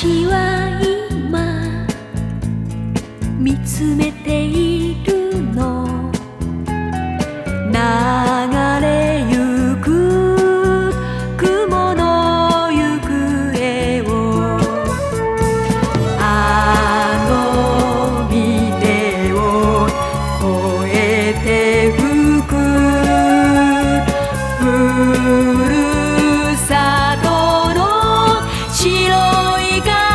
私は今見つめているの。流れゆく雲の行方を。あのビデを超えて吹く。ふるさと白いが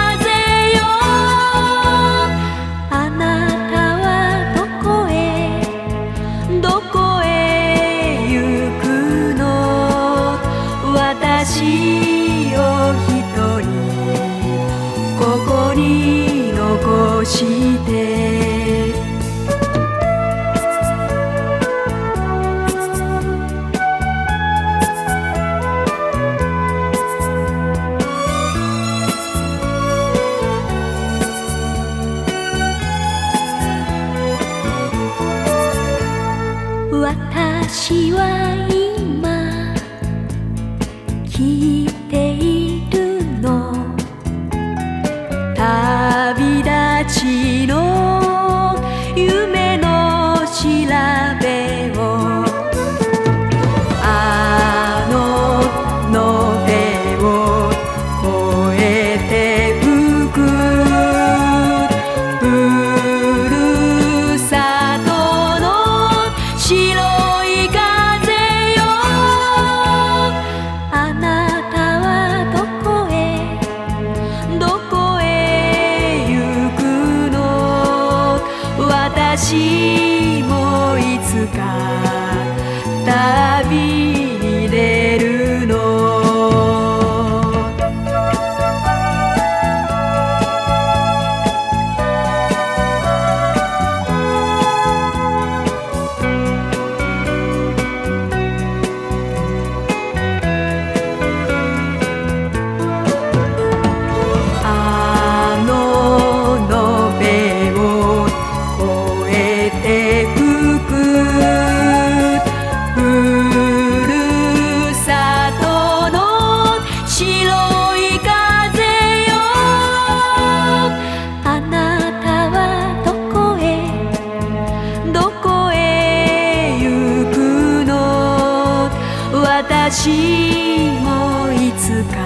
私は今聞いているの。旅立ちの私もいつか旅私もいつか